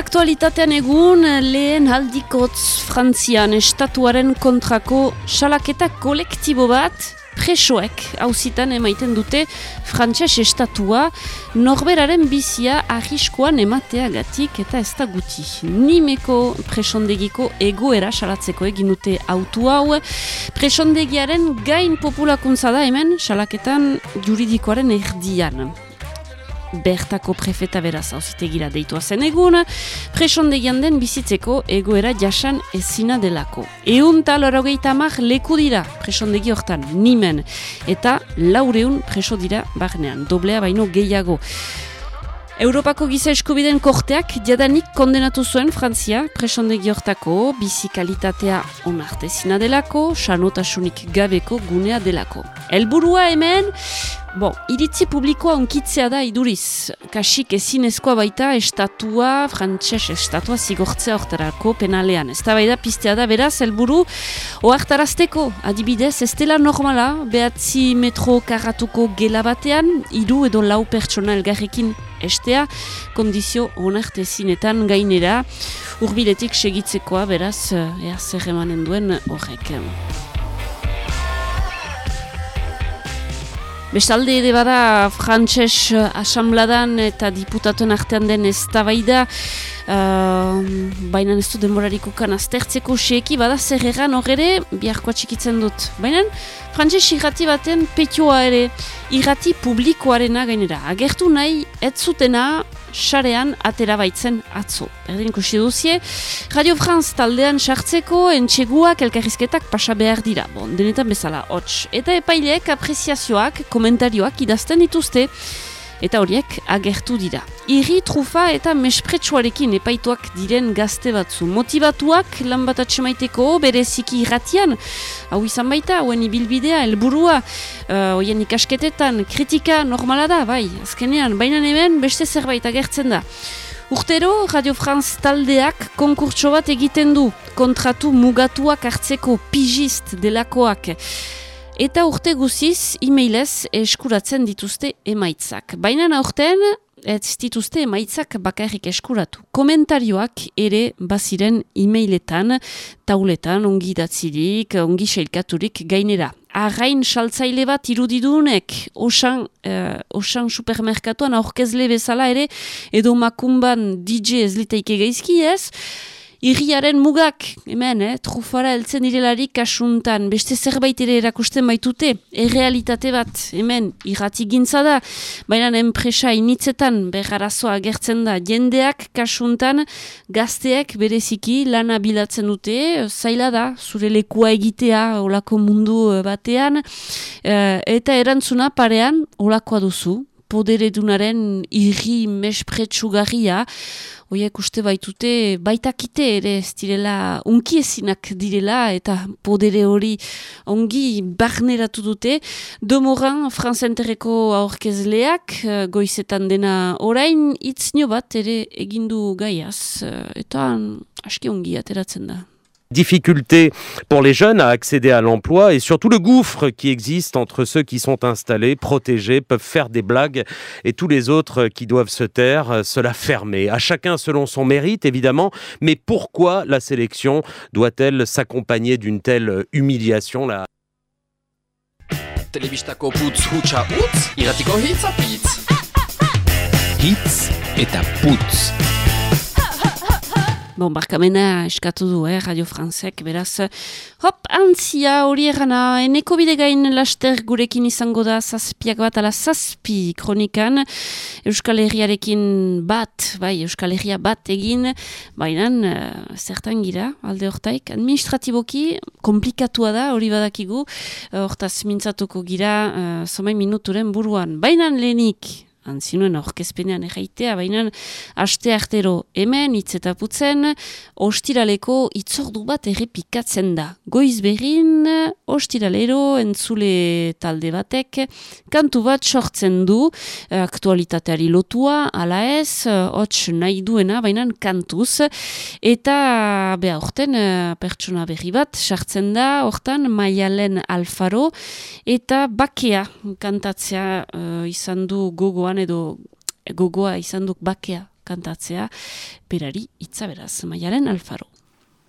Aktualitatean egun lehen aldikotz Frantzian estatuaren kontrako salaketa kolektibo bat presoek hauzitan emaiten dute frantses estatua norberaren bizia arriskoan emateagatik eta ez da guti. Nimeko presondegiko egoera salatzeko egin dute autu hau. Presondegiaren gain populakuntza da hemen salaketan juridikoaren erdian bertako prefeta beraz hauzitegira deitua zen egun, presondegian den bizitzeko egoera jasan ezina delako. Eun tal hogeita mar leku dira presondegi hortan, nimen, eta laureun preso dira barnean, doblea baino gehiago. Europako giza eskubiden korteak jadanik kondenatu zuen Frantzia presondegi hortako, bizi kalitatea onartezina delako, sanotasunik gabeko gunea delako. Elburua hemen, Bon, iritzi publikoa onkitzea da iduriz. Kasik ezinezkoa baita estatua, frantxez estatua zigortzea hortarako penalean. Ez da baida piztea da beraz, helburu oartarazteko, adibidez, ez dela normala, behatzi metro karratuko gela batean, iru edo lau pertsona elgarrekin estea, kondizio onartezinetan gainera, urbiletik segitzekoa beraz, ea zer duen horrek. Bestalde ere bada frantses asambladan eta diputatuen artean den ez da baida, uh, baina ez du demorariko kan aztertzeko seki, bada zer egan horre biharkoa txikitzen dut. Baina frantses irrati baten petioa ere, irrati publikoarena gainera. Agertu nahi, ez zutena sarean atera baitzen atzo. Erdin ikusi duzie, Radio France taldean sartzeko entxeguak elkarrizketak pasa behar dira. Bon, denetan bezala, hots. Eta epaileek apreziazioak, komentarioak idazten dituzte, eta horiek agertu dira. Irri, trufa eta mespretsuarekin epaituak diren gazte batzu. Motivatuak lan bat atxemaiteko bereziki irratian, hau izan baita, hauen ibilbidea, helburua, uh, oien ikasketetan, kritika normala da, bai, azkenean, baina hemen beste zerbait agertzen da. Urtero, Radio France taldeak konkurtso bat egiten du, kontratu mugatuak hartzeko pigist delakoak eta urte guziz e-mailez eskuratzen dituzte emaitzak. Baina aurten ez dituzte emaitzak bakarrik eskuratu. Komentarioak ere baziren e-mailetan, tauletan, ongi datzirik, ongi seilkaturik gainera. Arrain saltzaile bat irudidunek, osan, uh, osan supermerkatuan aurkezle bezala ere, edo makumban DJ ez liteike gaizki ez, Irriaren mugak, hemen, eh, trufara eltzen direlarik kasuntan, beste zerbait ere erakusten baitute, errealitate bat, hemen, irrati gintza baina enpresa initzetan bergarazoa gertzen da, jendeak kasuntan, gazteak bereziki lana bilatzen dute, zaila da, zure lekua egitea olako mundu eh, batean, eh, eta erantzuna parean olakoa duzu, poderedunaren irri mespretsugarria, Oiek uste baitute, baitakite ere ez direla, unki ezinak direla eta podere hori ongi barneratu dute. Domoran, franzenterreko aurkezleak, eh, goizetan dena orain, itz bat ere egindu gaiaz. Eh, eta aski ongi ateratzen da. Difficulté pour les jeunes à accéder à l'emploi et surtout le gouffre qui existe entre ceux qui sont installés, protégés, peuvent faire des blagues et tous les autres qui doivent se taire, se la fermer. À chacun selon son mérite, évidemment, mais pourquoi la sélection doit-elle s'accompagner d'une telle humiliation là? Bon, barkamena eskatu du, eh, Radio Franzek, beraz, hop, antzia hori erana, eneko bidegain laster gurekin izango da zazpiak bat ala zazpi kronikan, Euskal Herriarekin bat, bai, Euskal Herria bat egin, baina uh, zertan gira, alde hortaik, administratiboki, komplikatua da, hori badakigu, hortaz mintzatuko gira, uh, somai minuturen buruan, baina lehenik, antzinuen orkezpenean erraitea, baina aste artero hemen itzetaputzen, ostiraleko itzordu bat errepikatzen da. Goiz berrin, ostiralero entzule talde batek, kantu bat sortzen du, aktualitateari lotua, ala ez, hots nahi duena, baina kantuz, eta beha orten pertsona berri bat sartzen da, hortan maialen alfaro, eta bakea kantatzea uh, izan du gogoan edo gogoa izan duk bakea kantatzea, berari itzaberaz, maialen alfaro.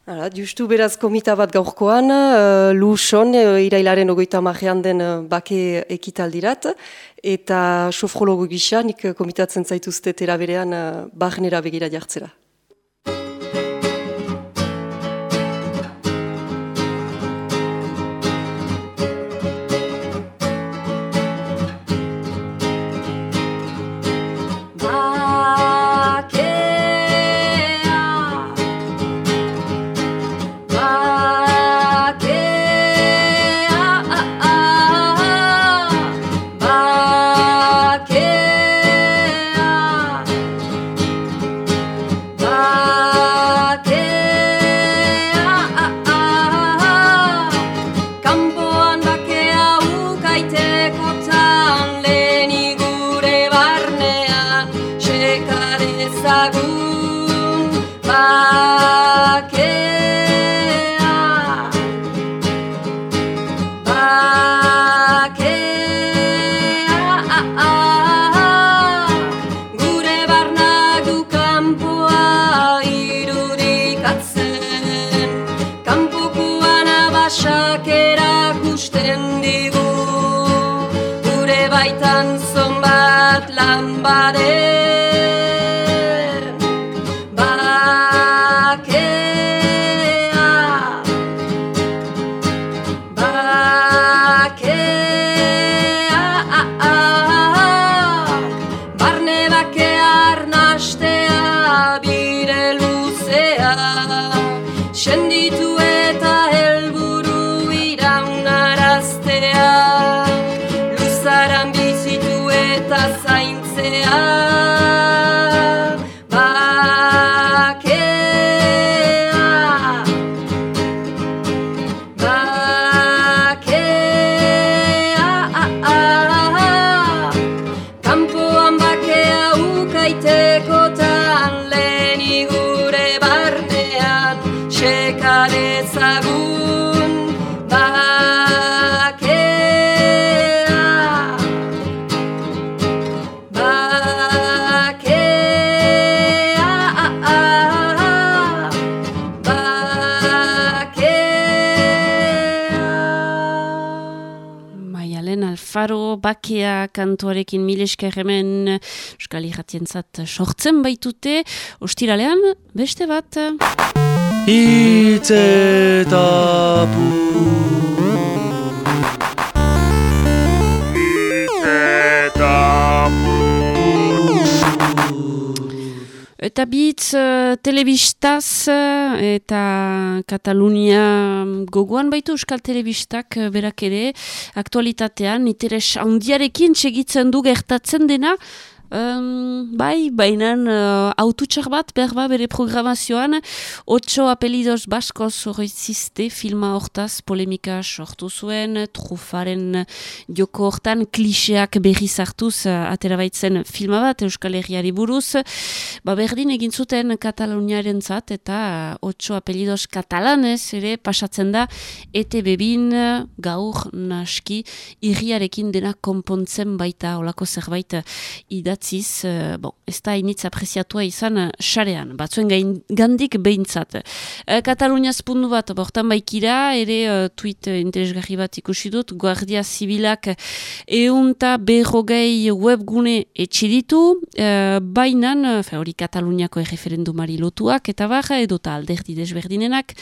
Hala, justu beraz komita bat gaurkoan, uh, Luson, uh, irailaren ogoita marrean den uh, bake ekitaldirat, eta sofrologo gisa, nik komitatzen zaituzte tera berean uh, barnera begira jartzera. estaré. Bakea kantuarekin milesker hemen Euskal Iratien zat sortzen baitute, ostiralean beste bat. Itzetapu Eta bitz, uh, telebistaz uh, eta Katalunia gogoan baitu Euskal Telebistak uh, berak ere aktualitatean, interes handiarekin segitzen du gertatzen dena, Um, bai, baina uh, aututxar bat berba bere programazioan. Otxo apelidos baskoz horretziste filma hortaz polemika sortu zuen. Trufaren joko hortan kliseak berri zartuz uh, atera baitzen filma bat Euskal Herriari buruz. Ba berdin egin zuten Kataluniaren zat eta uh, otxo apelidos katalanez ere pasatzen da ete bebin gaur naski irriarekin dena konpontzen baita olako zerbait idat idatziz, uh, bon, ez da initz apreziatua izan uh, xarean, batzuen gain, gandik behintzat. Uh, Katalunia spundu bat, bortan baikira, ere tweet uh, interesgarri bat ikusi dut, Guardia Zibilak eunta berrogei webgune etxiditu, uh, bainan, uh, hori Kataluniako erreferendumari lotuak, eta baja edo ta alderdi desberdinenak,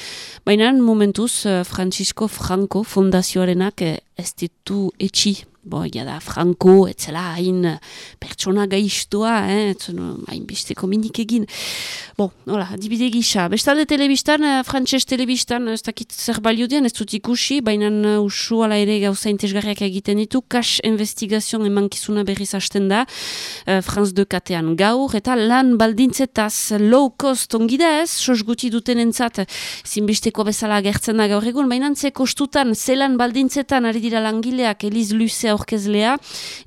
bainan momentuz Francisco Franco fondazioarenak uh, ez ditu etxi bo, da, Franco, etzela hain pertsona gaiztua, eh, etzen hain bisteko minik egin. Bo, hola, dibide gisa. Bestalde telebistan, uh, frantxez telebistan, ez dakit zer balio dian, ez dut ikusi, baina uh, usu ala ere gauza intezgarriak egiten ditu, kas investigazion emankizuna berriz hasten da, uh, Franz de Katean gaur, eta lan baldintzetaz low cost ongida ez, sos guti duten entzat, zinbisteko bezala gertzen da gaur egun, baina ze kostutan, zelan baldintzetan, ari dira langileak, Eliz Luce aurkezlea.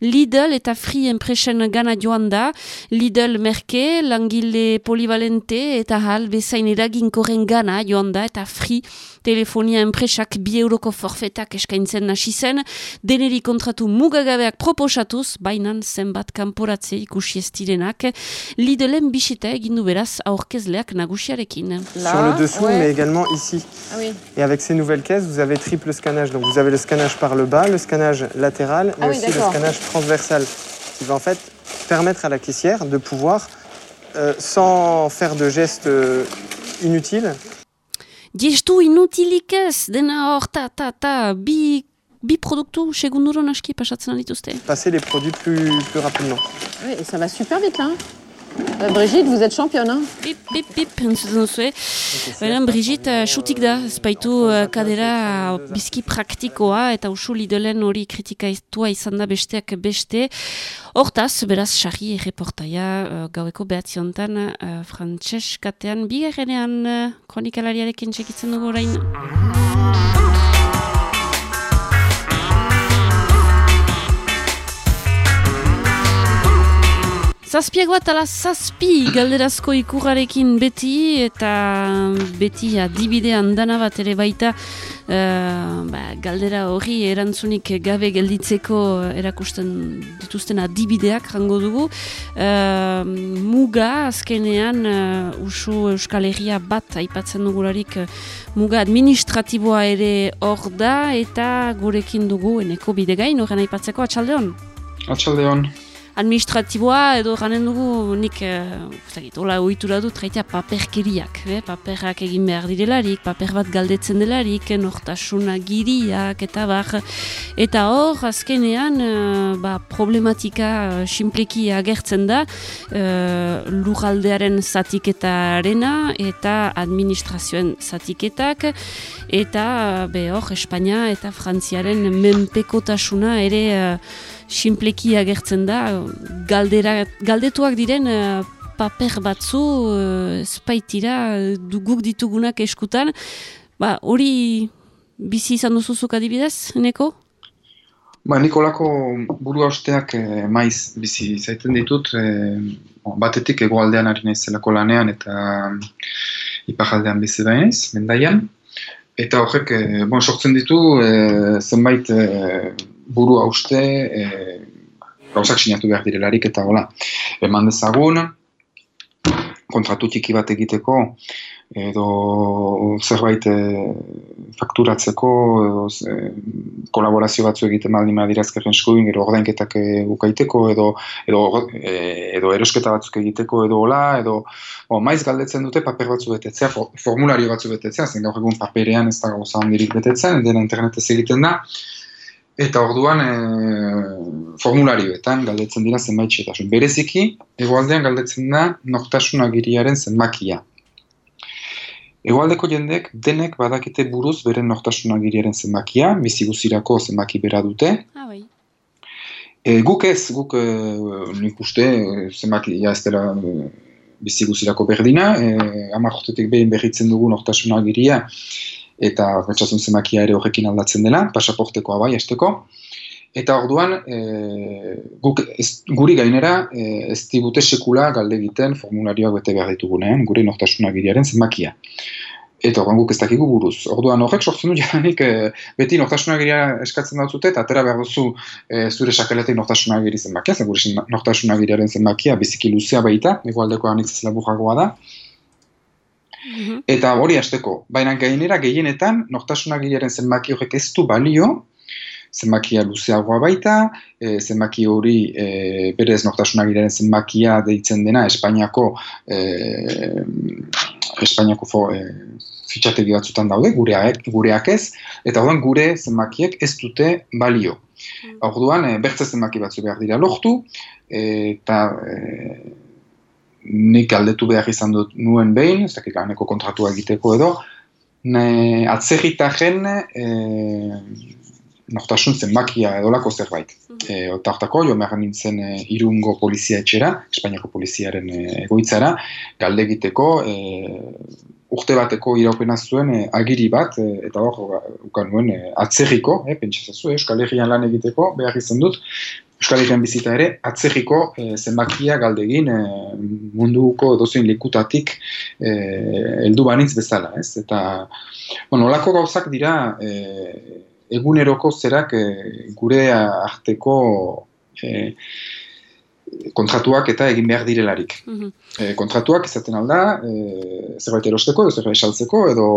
Lidl eta Free Impression gana joan da. Lidl merke, langile polivalente eta hal bezain eraginkoren gana joan da eta Free telefonia enpresak bi euroko forfetak eskaintzen hasi zen, deneri kontratu mugagabeak proposatuz, bainan zenbat kanporatze ikusi ez direnak, lidelen bisita egin du beraz aurkezleak nagusiarekin. Sur le dessous, ouais. mais également ici. Ah oui. Et avec ces nouvelles caisses, vous avez triple scannage. Donc vous avez le scannage par le bas, le scannage latéral, mais Ah oui, aussi le scannage transversal, qui va en fait permettre à la caissière de pouvoir, euh, sans faire de gestes euh, inutiles, Gestu inutilik ez, dena hor, ta, ta, ta, bi, bi produktu segunduron aski pasatzen dituzte. passer les produits plus, plus rapidement. Oui, et ça va super vite là. hein. Euh, Brigitte, vous êtes championne. Hein Bip, bip, bip, entzuten duzue. Baina Brigitte, xutik da, ez baitu eh, kadera bizki praktikoa eta usu lidelen hori kritikaitua izan da besteak beste. Hortaz, beraz, sarri erreportaia gaueko behatziontan uh, frantses katean bigarrenean kronikalariarekin txekitzen dugu orain. Zazpiak bat ala zazpi galderazko ikurrarekin beti eta beti adibidean dana bat ere baita eh, ba, galdera hori erantzunik gabe gelditzeko erakusten dituzten adibideak jango dugu. Eh, muga azkenean uh, usu Euskal Herria bat aipatzen dugularik eh, muga administratiboa ere hor da eta gurekin dugu eneko bidegain horren aipatzeko atxaldeon Atxaldeon. Administratiboa edo ganen dugu nik uh, hola ohitura dut jaitea paperkeriak, eh? paperrak egin behar direlarik, paper bat galdetzen delarik, eh, nortasuna giriak eta bar. Eta hor, azkenean, eh, ba, problematika uh, simpleki agertzen da uh, lurraldearen zatiketaarena eta administrazioen zatiketak eta uh, be hor, Espainia eta Frantziaren menpekotasuna ere uh, simpleki agertzen da galdera, galdetuak diren eh, paper batzu espaitira eh, guk ditugunak eskutan ba hori bizi izan duzuzuk adibidez, neko? Ba, Nikolako buru hausteak eh, maiz bizi zaiten ditut, eh, batetik egoaldean ari naizelako lanean eta iparaldean bizi da naiz, mendaian. Eta horrek, eh, bon, sortzen ditu eh, zenbait eh, buru hauste eh, gauzak sinatu behar direlarik eta hola. Eman dezagun, kontratu txiki bat egiteko, edo zerbait eh, fakturatzeko, edo eh, kolaborazio batzu egiten baldin badira ezkerren eskuin, gero ordainketak ukaiteko, edo, edo, eh, edo erosketa batzuk egiteko, edo hola, edo bo, maiz galdetzen dute paper batzu betetzea, fo- formulario batzu betetzea, zen gaur egun paperean ez da gauza handirik betetzen, dena internetez egiten da, Eta orduan e, formularioetan galdetzen dira zenbait xetasun. Bereziki, egoaldean galdetzen da nortasun agiriaren zenbakia. Egoaldeko jendek denek badakite buruz beren nortasun agiriaren zenbakia, bizi guzirako zenbaki bera dute. Ah, bai. E, guk ez, guk e, nik uste zenbakia ez dela e, bizi guzirako berdina, e, hamar urtetik behin berritzen dugu nortasun agiria, eta pentsatzen zenbakia ere horrekin aldatzen dela, pasaportekoa bai, esteko. Eta orduan, e, guk ez, guri gainera e, ez digute sekula galde egiten formularioak bete behar ditugunean, gure nortasun agiriaren zenbakia. Eta orduan guk ez dakigu buruz. Orduan horrek sortzen du jadanik e, beti nortasun agiria eskatzen dautzute eta atera behar duzu e, zure sakeletik nortasun agiri zenbakia, zen gure nortasun agiriaren zenbakia biziki luzea baita, egualdeko anitz laburragoa da, Mhm. Eta hori hasteko, baina gainera gehienetan nortasunagilaren zenbaki horrek ez du balio, zenbakia luzeagoa baita, e, zenbaki hori e, berez nortasunagilaren zenbakia deitzen dena Espainiako e, Espainiako fo, e, fitxategi batzutan daude, gureak, gureak ez, eta orduan gure zenbakiek ez dute balio. Orduan, e, bertze zenbaki batzu behar dira lortu, eta e, nik galdetu behar izan dut nuen behin, ez dakit laneko kontratua egiteko edo, ne, atzerritaren e, nortasun zenbakia edolako zerbait. E, eta hartako, jo nintzen e, irungo polizia etxera, Espainiako poliziaren e, egoitzara, galde egiteko, e, urte bateko iraupena zuen e, agiri bat, e, eta hor, ukan nuen, e, atzerriko, e, pentsatzen zu, Euskal Herrian lan egiteko, behar izan dut, Euskal Herrian bizita ere, atzerriko e, zenbakia galdegin e, munduko dozein likutatik e, heldu banitz bezala, ez? Eta, bueno, olako gauzak dira e, eguneroko zerak e, gure arteko e, kontratuak eta egin behar direlarik. Mm kontratuak izaten alda, e, zerbait erosteko, edo zerbait saltzeko, edo,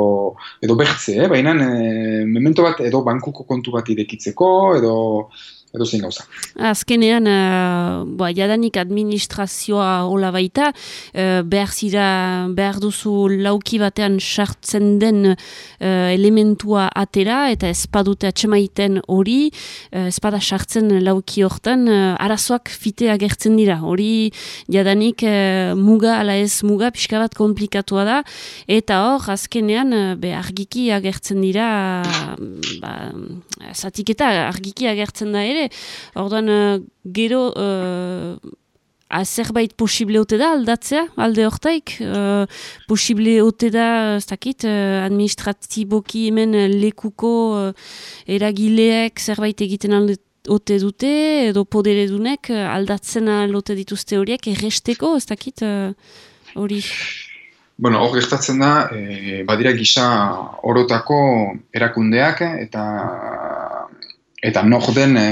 edo bertze, eh? baina e, memento bat edo bankuko kontu bat idekitzeko, edo edo zein gauza. Azkenean, uh, jadanik administrazioa hola baita, uh, behar zira, behar duzu lauki batean sartzen den uh, elementua atera, eta espadute atxemaiten hori, uh, espada sartzen lauki hortan, uh, arazoak fitea gertzen dira. Hori jadanik muga, ala ez muga, pixka bat komplikatua da, eta hor, azkenean, uh, argiki agertzen dira, ba, zatiketa argiki agertzen da ere, orduan uh, gero uh, zerbait posible ote da aldatzea alde hortaik? Uh, posible ote da ez dakit uh, administratiboki hemen lekuko uh, eragileek zerbait egiten alde ote dute edo poderedunek uh, aldatzen alote dituzte horiek erresteko ez dakit hori? Bueno, hor gertatzen da, e, badira gisa orotako erakundeak eta eta nor den e,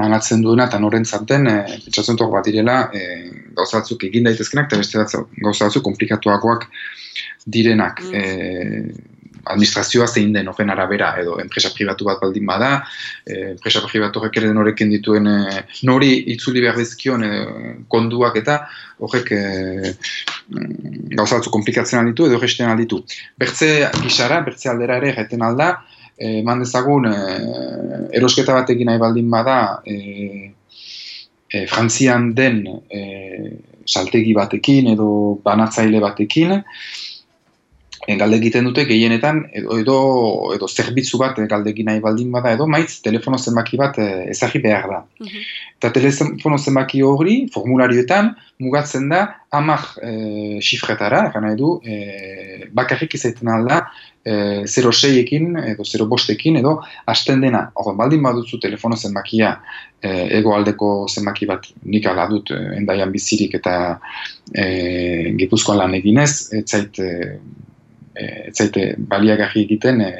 manatzen duena eta noren zaten, e, pentsatzen dut bat direla, e, gauzatzuk egin daitezkenak, eta beste gauzatzuk komplikatuagoak direnak. Mm. E, administrazioa zein den horren arabera, edo enpresa pribatu bat baldin bada, e, enpresa pribatu horrek ere norekin dituen e, nori itzuli behar dizkion e, konduak eta horrek e, gauzatzuk komplikatzen ditu edo horresten ditu. Bertze gisara, bertze aldera ere, jaten alda, eman dezagun e, erosketa bat egin nahi baldin bada e, e, Frantzian den e, saltegi batekin edo banatzaile batekin e, galde egiten dute gehienetan edo, edo, edo zerbitzu bat galde nahi baldin bada edo maiz telefono zenbaki bat e, ezagri behar da. Mm Eta telefono zenbaki hori formularioetan mugatzen da amak e, xifretara, gana edu, e, bakarrik izaiten alda e, 06ekin edo 05ekin edo hasten dena. Hor, baldin baduzu telefono zenbakia e, egoaldeko zenbaki bat nik ala dut endaian bizirik eta e, gipuzkoan lan eginez, ez zait e, ez zaite baliagarri egiten e,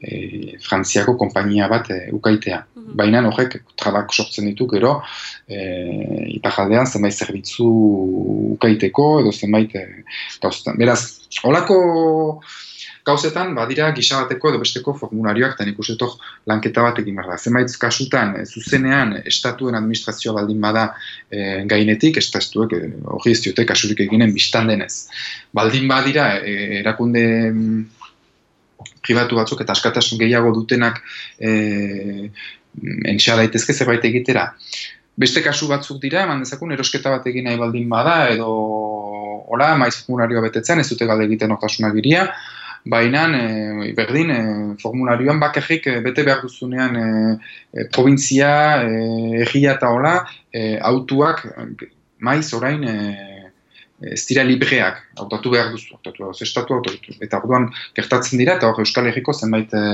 e, Frantziako konpainia bat e, ukaitea. Mm Baina horrek trabak sortzen ditu gero e, ipajaldean zenbait zerbitzu ukaiteko edo zenbait e, Beraz, holako gauzetan, badira gisa bateko edo besteko formularioak, eta nik lanketa bat egin behar da. Zenbait kasutan, e, zuzenean, estatuen administrazioa baldin bada e, gainetik, estatuek e, ez diote kasurik eginen biztan denez. Baldin badira, e, erakunde mm, pribatu batzuk eta askatasun gehiago dutenak e, entxea daitezke zerbait egitera. Beste kasu batzuk dira, eman dezakun, erosketa bat egin nahi baldin bada, edo hola, maiz formularioa betetzen, ez dute galde egiten oktasuna giria, baina e, berdin e, formularioan bakarrik e, bete behar duzunean e, e, provintzia, e, egia eta hola, e, autuak maiz orain e, ez dira libreak, autatu behar duzu, autatu, estatu autatu. Eta orduan gertatzen dira, eta hor Euskal Herriko zenbait e,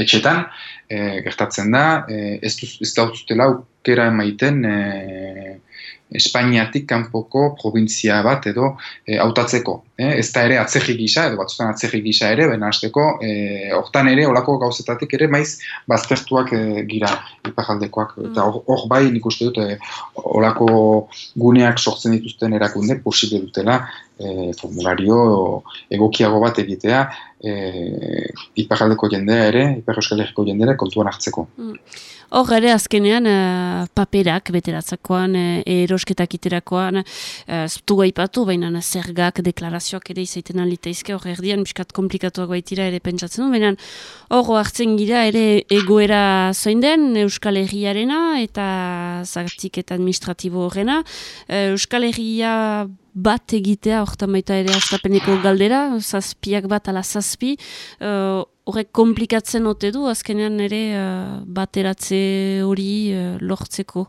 etxetan, e, gertatzen da, e, ez, duz, ez da utzutela aukera emaiten e, Espainiatik kanpoko provintzia bat edo hautatzeko. E, ez da ere atzerri gisa, edo batzutan atzerri gisa ere, baina hasteko, e, hortan ere, olako gauzetatik ere, maiz, baztertuak e, gira ipajaldekoak. Mm. Eta hor bai nik uste dut, e, olako guneak sortzen dituzten erakunde, posible dutela, e, formulario egokiago bat egitea, e, ipajaldeko jendea ere, ipar euskal jendea kontuan hartzeko. Mm. Hor ere azkenean uh, paperak beteratzakoan, uh, erosketak iterakoan, uh, zutu gaipatu, baina zergak, deklarazioak ere izaiten alitaizke, hor erdian, miskat komplikatuak baitira ere pentsatzen du, baina hor hartzen gira ere egoera zoin den, Euskal Herriarena eta zartik eta administratibo horrena. Euskal Herria bat egitea, horretan baita ere astapeneko galdera, zazpiak bat ala zazpi, horrek komplikatzen ote du, azkenean ere uh, bateratze hori uh, lortzeko?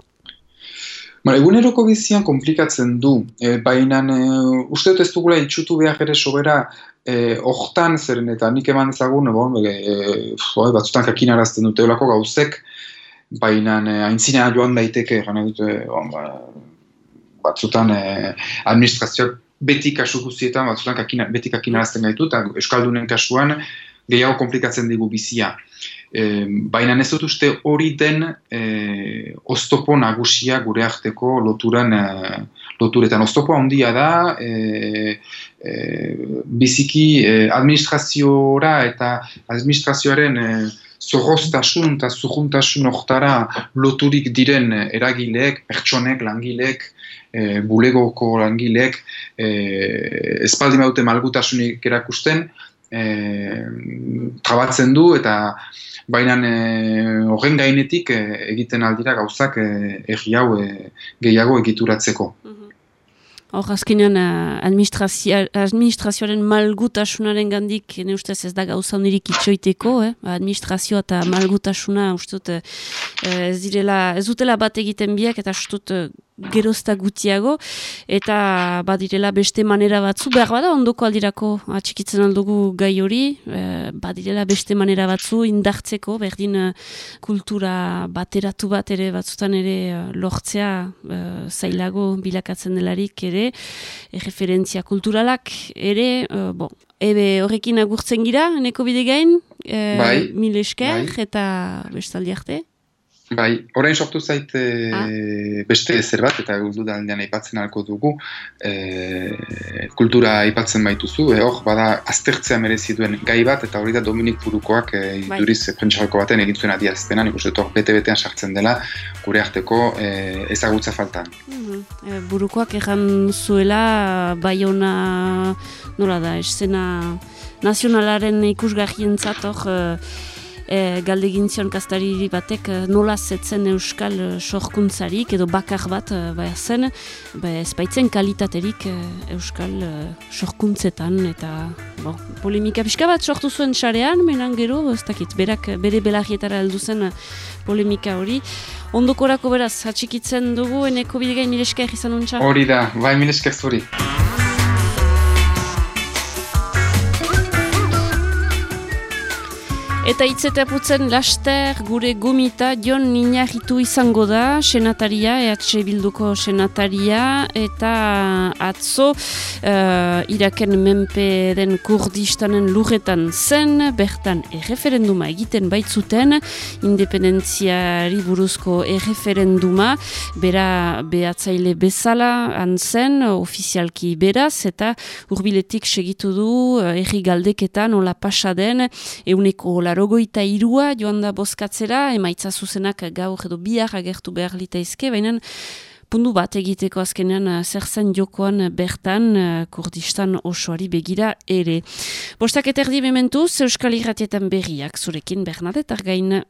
Ba, eguneroko bizian komplikatzen du, e, baina e, uste dut ez dugula itxutu behar ere sobera e, hortan zeren eta nik eman ezagun, bon, e, e, batzutan kakinarazten dute olako gauzek, baina e, aintzinea joan daiteke, gana dute, bon, ba, batzutan e, administrazioak beti kasu guztietan, batzutan kakina, beti kakinarazten gaitu, eta Euskaldunen kasuan gehiago komplikatzen digu bizia. E, baina ez dut uste hori den e, oztopo nagusia gure arteko loturan, e, loturetan. Oztopo handia da, e, e, biziki e, administraziora eta administrazioaren e, zorroztasun eta zurruntasun oktara loturik diren eragileek, pertsonek, langilek, e, bulegoko langilek e, espaldi maute malgutasunik erakusten trabatzen du eta baina e, horren gainetik e, egiten aldira gauzak egi hau gehiago egituratzeko. Mhm. Hor, azkenean, administrazio, administrazioaren malgutasunaren gandik, ne ustez ez da gauza onirik itxoiteko, eh? administrazioa eta malgutasuna, ustut, ez direla, ez dutela bat egiten biak, eta ustut, gerozta gutiago, eta badirela beste manera batzu, behar bada ondoko aldirako atxikitzen aldugu gai hori, e, badirela beste manera batzu indartzeko, berdin e, kultura bateratu bat ere batzutan ere e, lortzea e, zailago bilakatzen delarik ere, e, referentzia kulturalak ere, e, bon, ebe horrekin agurtzen gira, neko bide gain, e, bai, mil esker, bai. eta bestaldi arte. Bai, orain sortu zaite ah. beste ezer bat, eta guztu da aldean aipatzen alko dugu, e, kultura aipatzen baituzu, e, hor, bada, aztertzea merezi duen gai bat, eta hori da Dominik Burukoak e, bai. duriz prentsarako baten egin zuen adiazpena, nik uste hor bete-betean sartzen dela, gure arteko e, ezagutza faltan. Mm burukoak egan zuela, bai ona, nola da, esena nazionalaren ikusgahien hor, e, galde gintzion kastariri batek e, nola zetzen euskal e, sorkuntzarik edo bakar bat e, bai zen, bai ez baitzen kalitaterik e, euskal e, sorkuntzetan eta bo, polemika pixka bat sortu zuen xarean, menan gero, ez dakit, berak bere belarrietara heldu zen polemika hori. Ondokorako beraz, atxikitzen dugu, eneko bidegain mileska egizan untxa? Hori da, bai mileska zuri. Eta itzeta putzen laster gure gomita Jon Ninahitu izango da, senataria, EH Bilduko senataria, eta atzo uh, Iraken menpe den kurdistanen lurretan zen, bertan erreferenduma egiten baitzuten, independentziari buruzko erreferenduma, bera behatzaile bezala zen ofizialki beraz, eta urbiletik segitu du uh, erri galdeketan, ola pasaden, euneko larogoita irua joan da bozkatzera, emaitza zuzenak gaur edo bihar agertu behar litaizke, baina pundu bat egiteko azkenean eh, zer zen jokoan bertan eh, Kurdistan osoari begira ere. Bostak eterdi mementuz, Euskal Irratietan berriak zurekin Bernadetar gain.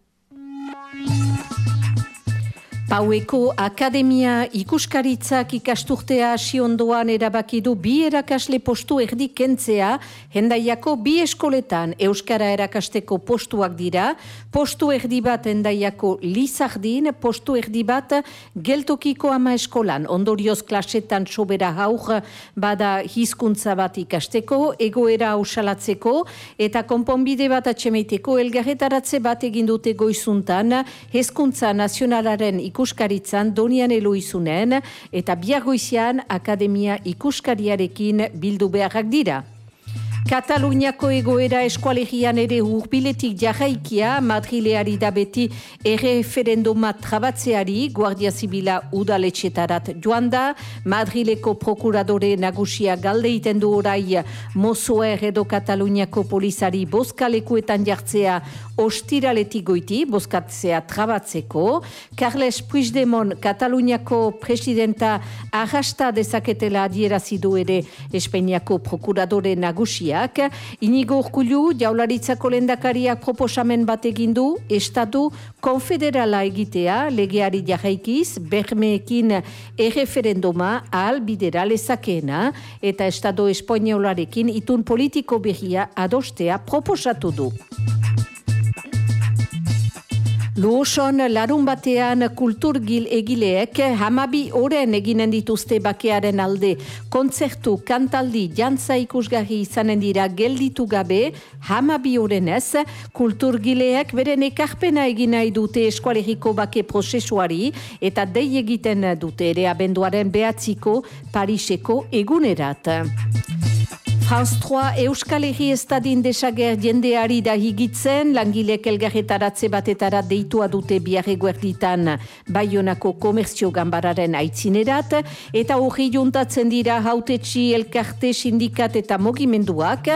Paueko Akademia ikuskaritzak ikasturtea hasi ondoan erabakidu bi erakasle postu erdi kentzea, hendaiako bi eskoletan Euskara erakasteko postuak dira, postu erdi bat hendaiako lizardin, postu erdi bat geltokiko ama eskolan, ondorioz klasetan sobera haur bada hizkuntza bat ikasteko, egoera ausalatzeko, eta konponbide bat atxemeiteko elgarretaratze bat egindute goizuntan, hezkuntza nazionalaren ikuskaritzan donian eloizunen eta biagoizian akademia ikuskariarekin bildu beharrak dira. Kataluniako egoera eskualegian ere urbiletik jarraikia Madrileari da beti erreferenduma trabatzeari Guardia Zibila udaletxetarat joan da. Madrileko prokuradore nagusia galdeiten du orai Mozoer edo Kataluniako polizari boskalekuetan jartzea ostiraletik goiti, boskatzea trabatzeko. Carles Puigdemont, Kataluniako presidenta arrasta dezaketela adierazidu ere Espainiako prokuradore nagusia Nagusiak. Inigo Urkulu, jaularitzako lendakariak proposamen bat egindu, estatu konfederala egitea, legeari jarraikiz, bermeekin erreferendoma ahal bidera lezakeena, eta estado espainolarekin itun politiko berria adostea proposatu du. Luoson larun batean kulturgil egileek hamabi oren eginen dituzte bakearen alde. Kontzertu, kantaldi, jantza ikusgarri izanen dira gelditu gabe, hamabi orenez, kulturgileek beren ekarpena egin nahi dute eskualeriko bake prozesuari eta dei egiten dute ere abenduaren behatziko Pariseko egunerat. France 3 Euskal Herri Estadin desager jendeari da higitzen, langilek elgarretaratze batetara deitua dute biarre guerditan Bayonako Komerzio Gambararen aitzinerat, eta hori juntatzen dira hautetxi elkarte sindikat eta mogimenduak,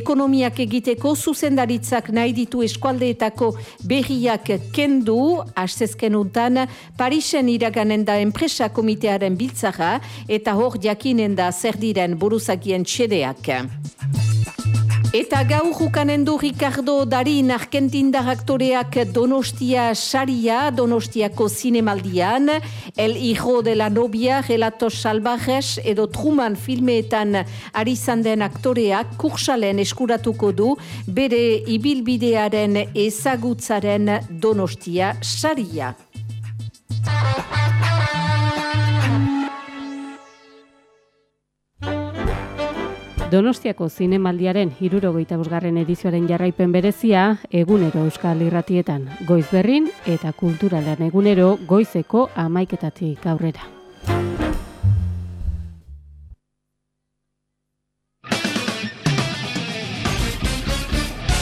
ekonomiak egiteko zuzendaritzak nahi ditu eskualdeetako berriak kendu, astezken untan, Parisen iraganen da enpresa komitearen biltzara, eta hor jakinen da zer diren buruzakien txedeak. Eta gau jukanen du Ricardo Darin Argentindar aktoreak Donostia Saria, Donostiako zinemaldian, El Hijo de la Novia, Relatos Salvajes, edo Truman filmeetan ari zanden aktoreak kursalen eskuratuko du bere ibilbidearen ezagutzaren Donostia Saria. Donostiako zinemaldiaren hirurogeita busgarren edizioaren jarraipen berezia egunero euskal irratietan goiz berrin eta kulturalean egunero goizeko amaiketatik aurrera.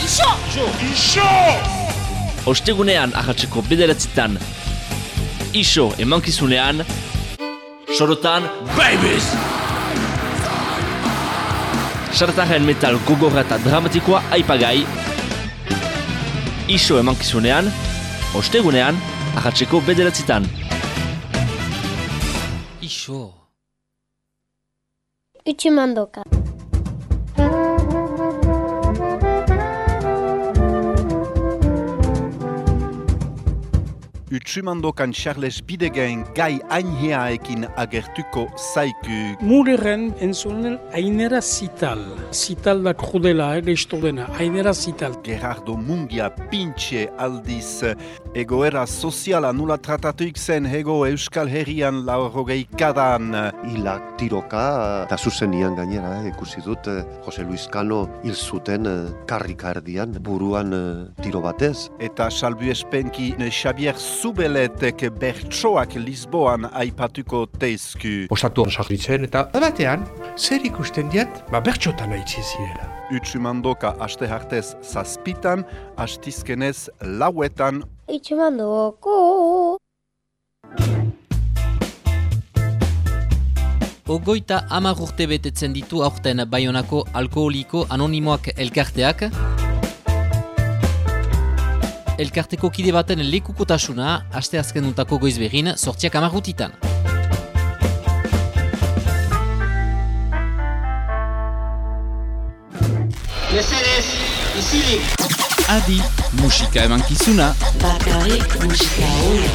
Iso! Iso! Iso! Ostegunean ahatzeko bederatzitan Iso emankizunean Sorotan Babies! Sartaren metal gogorra eta dramatikoa aipagai. Iso emankizunean Ostegunean ahatzeko bederatzitan. Iso. Utsumandoka Utsumandokan Charles Bidegen gai ainheaekin agertuko zaiku. Mureren entzunen ainera zital. Zital da krudela, ere dena, ainera zital. Gerardo Mungia pintxe aldiz egoera soziala nula tratatuik zen hego Euskal Herrian laurogei kadan. Hilak tiroka, eta zuzenian gainera, eh, ikusi dut, eh, Jose Luis Cano hil zuten eh, karrika erdian, buruan eh, tiro batez. Eta salbu espenki eh, Xavier Zubeletek bertsoak Lisboan aipatuko teizku. Ostatu sarritzen eta batean, zer ikusten diat, ba bertxotan haitzi zirela. Utsumandoka aste hartez zazpitan, astizkenez lauetan. Utsumandoko! Ogoita amar urte betetzen ditu aurten Bayonako alkoholiko anonimoak elkarteak. Elkarteko kide baten lekukotasuna, aste azken dutako goiz behin, sortziak amar utitan. Mesedez, izilik! Adi, musika eman kizuna. Bakarrik musika hori.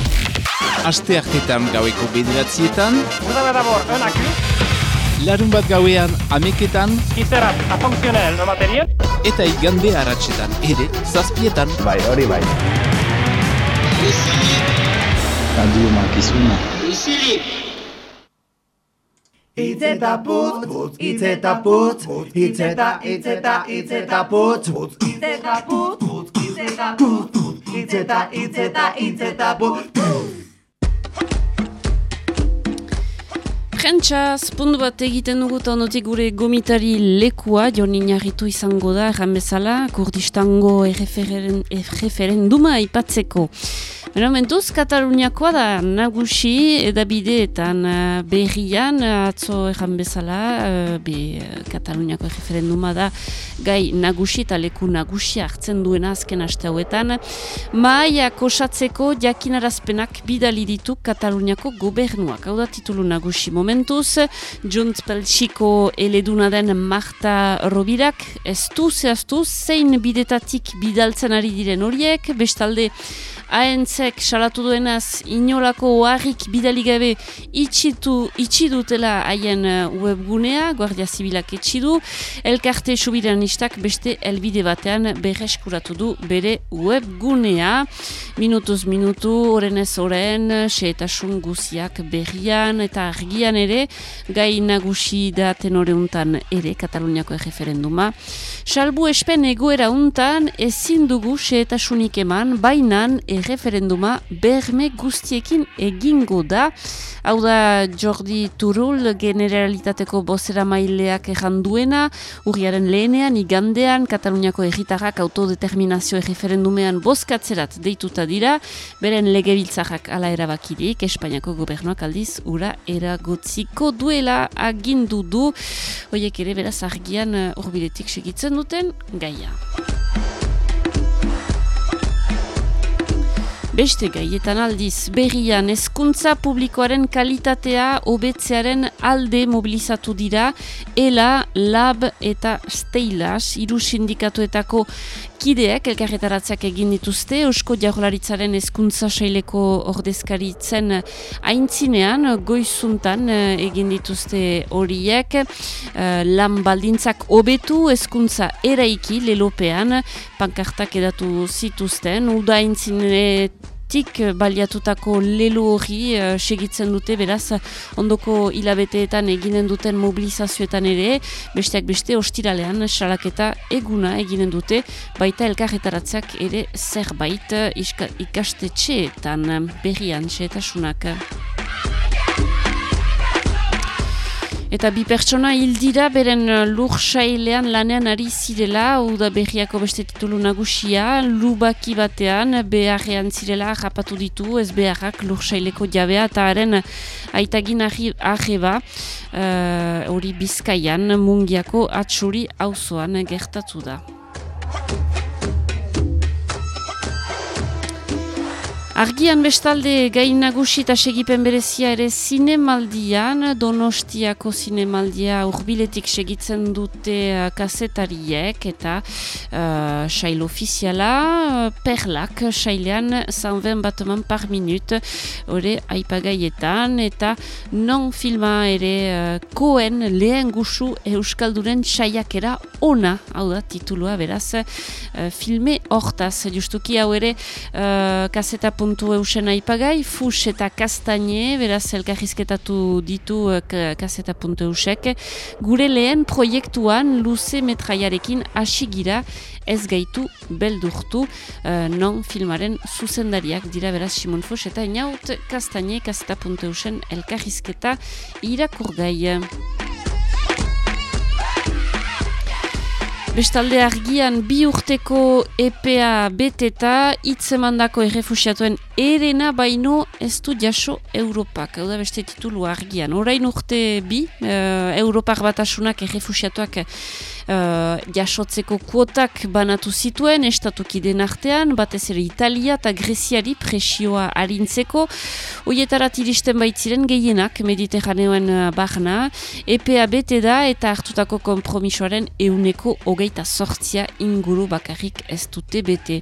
Aste hartetan gaueko bederatzietan. Un accu. Larun bat gauean ameketan. Qui sera a fonctionnel no materiel. Eta igande haratsetan ere zazpietan. Bai, hori bai. Izilik! Adi eman kizuna. Izilik! Itz eta putz, itz eta putz, itz eta, itz eta, itz eta putz, itz eta putz, itz eta putz, itz eta, itz eta, itz eta putz. Prentsa, spundu bat egiten dugu eta onotik gure gomitari lekua, joni narritu izango da, erran bezala, kurdistango erreferen, erreferenduma ipatzeko. Bera, mentuz, Kataluniakoa da nagusi edabideetan uh, berrian, atzo erran bezala, uh, be, Kataluniako erreferenduma da gai nagusi eta leku nagusi hartzen duena azken aste hauetan. Maia kosatzeko jakinarazpenak bidali ditu Kataluniako gobernuak. Hau da titulu nagusi momentuz, Juntz Peltsiko eleduna den Marta Robirak, ez du zehaztu zein bidetatik bidaltzen ari diren horiek, bestalde ahentzek salatu duenaz inolako oharrik bidali gabe itxitu, itxi dutela haien uh, webgunea, Guardia Zibilak etxi du, elkarte subiranistak beste elbide batean berreskuratu du bere webgunea. Minutuz minutu, oren ez oren, seetasun guziak berrian eta argian ere, gai nagusi da tenore untan ere Kataluniako erreferenduma. Salbu espen egoera untan ezin dugu seetasunik eman, bainan erreferenduma berme guztiekin egingo da. Hau da Jordi Turul generalitateko bozera maileak erranduena, urriaren lehenean, igandean, Kataluniako erritarrak autodeterminazio erreferendumean bozkatzerat deituta dira, beren legebiltzarrak ala erabakirik, Espainiako gobernuak aldiz ura eragotziko duela agindu du, hoiek ere beraz argian urbiletik segitzen duten gaia. Beste gaietan aldiz, berrian hezkuntza publikoaren kalitatea hobetzearen alde mobilizatu dira, ELA, LAB eta STEILAS, hiru sindikatuetako kideek elkarretaratzeak egin dituzte, Eusko Jaurlaritzaren hezkuntza saileko ordezkaritzen aintzinean, goizuntan eh, egin dituzte horiek, uh, lan baldintzak hobetu hezkuntza eraiki lelopean, pankartak edatu zituzten, uda aintzine tik baliatutako lelo hori uh, segitzen dute, beraz, ondoko hilabeteetan eginen duten mobilizazioetan ere, besteak beste ostiralean salaketa eguna eginen dute, baita elkarretaratzeak ere zerbait ikastetxeetan berrian txetasunak. Eta bi pertsona hil dira beren lur sailean lanean ari zirela, uda berriako beste titulu nagusia, lubaki batean, beharrean zirela rapatu ditu, ez beharrak lur jabea, eta haren aitagin aheba, hori uh, bizkaian, mungiako atsuri auzoan gertatu da. Argian bestalde gain nagusi eta segipen berezia ere zinemaldian, donostiako zinemaldia urbiletik segitzen dute uh, kasetariek eta uh, sail ofiziala, uh, perlak sailean zanven batman par minut, hori aipagaietan eta non filma ere uh, koen lehen gusu euskalduren saiakera ona, hau da titulua beraz, uh, filme hortaz, justuki hau ere uh, kaseta puntu eusen aipagai, fus eta kastaine, beraz elkarrizketatu ditu uh, kaseta puntu eusek, gure lehen proiektuan luze metraiarekin asigira ez gaitu beldurtu uh, non filmaren zuzendariak dira beraz Simon Fus eta inaut kastaine kaseta puntu eusen elkarrizketa irakurgai. Bestalde argian bi urteko EPA beteta itzemandako errefusiatuen erena baino ez du jaso Europak. Hau da beste titulu argian. Orain urte bi, uh, Europar batasunak errefusiatuak uh, jasotzeko kuotak banatu zituen, estatukiden artean, batez ere Italia eta Greziari presioa harintzeko. Oietarat iristen baitziren gehienak mediterraneoen uh, barna, EPA bete da eta hartutako kompromisoaren euneko hogeita sortzia inguru bakarrik ez dute bete.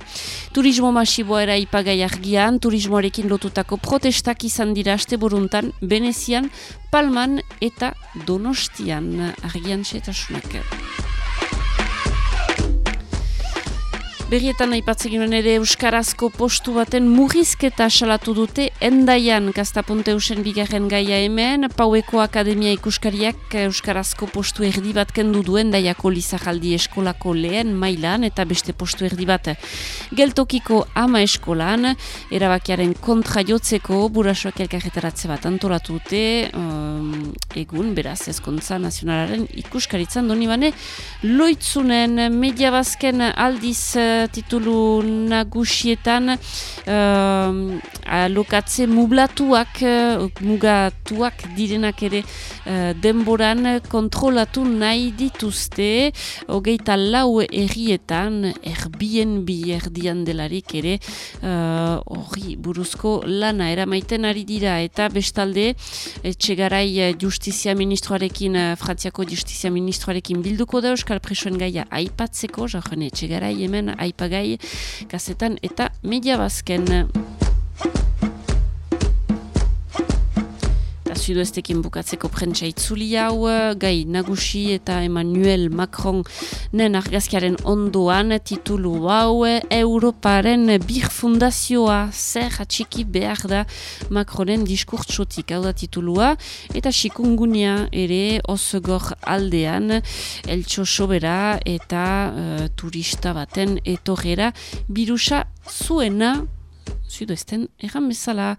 Turismo masiboa era ipagai argian, turismoarekin lotutako protestak izan dira aste buruntan, Venezian, Palman eta Donostian argian txetasunak. Berrietan aipatzen ginen ere Euskarazko postu baten murrizketa salatu dute endaian Gaztaponteusen bigarren gaia hemen, Paueko Akademia ikuskariak Euskarazko postu erdi bat kendu duen daiako Lizajaldi eskolako lehen mailan eta beste postu erdi bat geltokiko ama eskolan, erabakiaren kontra jotzeko burasoak elkarretaratze bat antolatu dute. Um, egun, beraz, ezkontza nazionalaren ikuskaritzan doni bane, loitzunen media bazken aldiz titulu nagusietan uh, alokatze mublatuak, uh, mugatuak direnak ere uh, denboran kontrolatu nahi dituzte, hogeita lau errietan, bi erdian delarik ere, hori uh, buruzko lana eramaiten ari dira, eta bestalde, etxegarai justizia ministroarekin, Frantziako justizia ministroarekin bilduko da, Euskal Presoen gaia aipatzeko, jarren etxegarai hemen aipagai kazetan eta media bazken. Sudoestekin bukatzeko prentsa itzuli hau, gai nagusi eta Emmanuel Macron nen argazkiaren ondoan titulu hau, Europaren bir fundazioa. Zer atxiki behar da Macronen diskurtsotik hau da titulua, eta sikungunia ere osogor aldean eltso sobera eta uh, turista baten etorrera birusa zuena Sudoesten, egan bezala.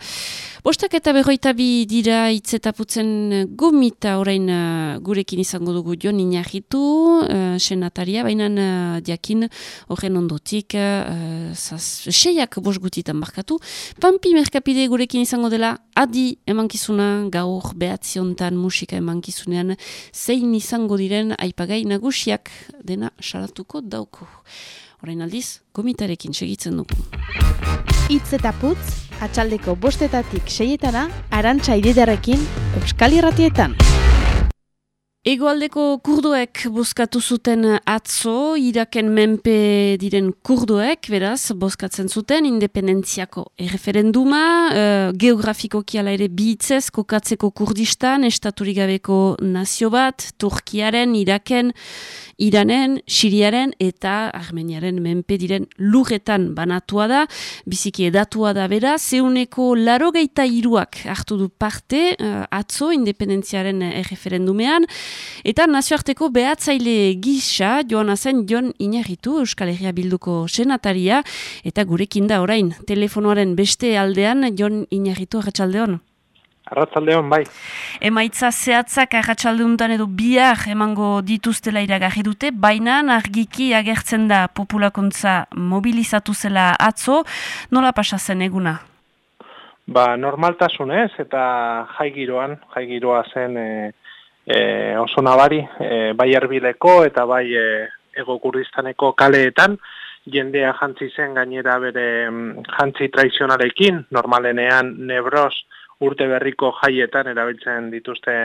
Bostak eta berroita bi dira itzetaputzen gomita orain uh, gurekin izango dugu jo inagitu, uh, senataria, baina uh, diakin horren ondotik uh, seiak bos gutitan barkatu. Pampi merkapide gurekin izango dela adi emankizuna gaur behatziontan musika emankizunean zein izango diren aipagai nagusiak dena salatuko dauko. Orain aldiz, gomitarekin segitzen dugu. Itz eta putz, atxaldeko bostetatik seietana, arantxa ididarekin, Euskal Irratietan. Egoaldeko kurduek bozkatu zuten atzo, iraken menpe diren kurduek, beraz, bozkatzen zuten independentziako erreferenduma, uh, geografikoki ala ere bihitzez, kokatzeko kurdistan, estaturik gabeko nazio bat, Turkiaren, iraken, Iranen, Siriaren eta Armeniaren menpe diren lurretan banatua da, biziki edatua da bera, zeuneko laro geita iruak hartu du parte uh, atzo independentziaren erreferendumean, eta nazioarteko behatzaile gisa joan azen Jon Iñarritu Euskal Herria Bilduko senataria, eta gurekin da orain, telefonoaren beste aldean Jon Iñarritu arratsaldeon. Arratzaldeon, bai. Emaitza zehatzak arratsaldeuntan edo bihar emango dituztela iragarri dute, baina argiki agertzen da populakontza mobilizatu zela atzo, nola pasa zen eguna? Ba, normaltasunez eta jaigiroan, jaigiroa zen e, e, oso nabari, e, bai erbileko eta bai e, ego kurdistaneko kaleetan, jendea jantzi zen gainera bere mm, jantzi tradizionalekin, normalenean nebros, urte berriko jaietan erabiltzen dituzte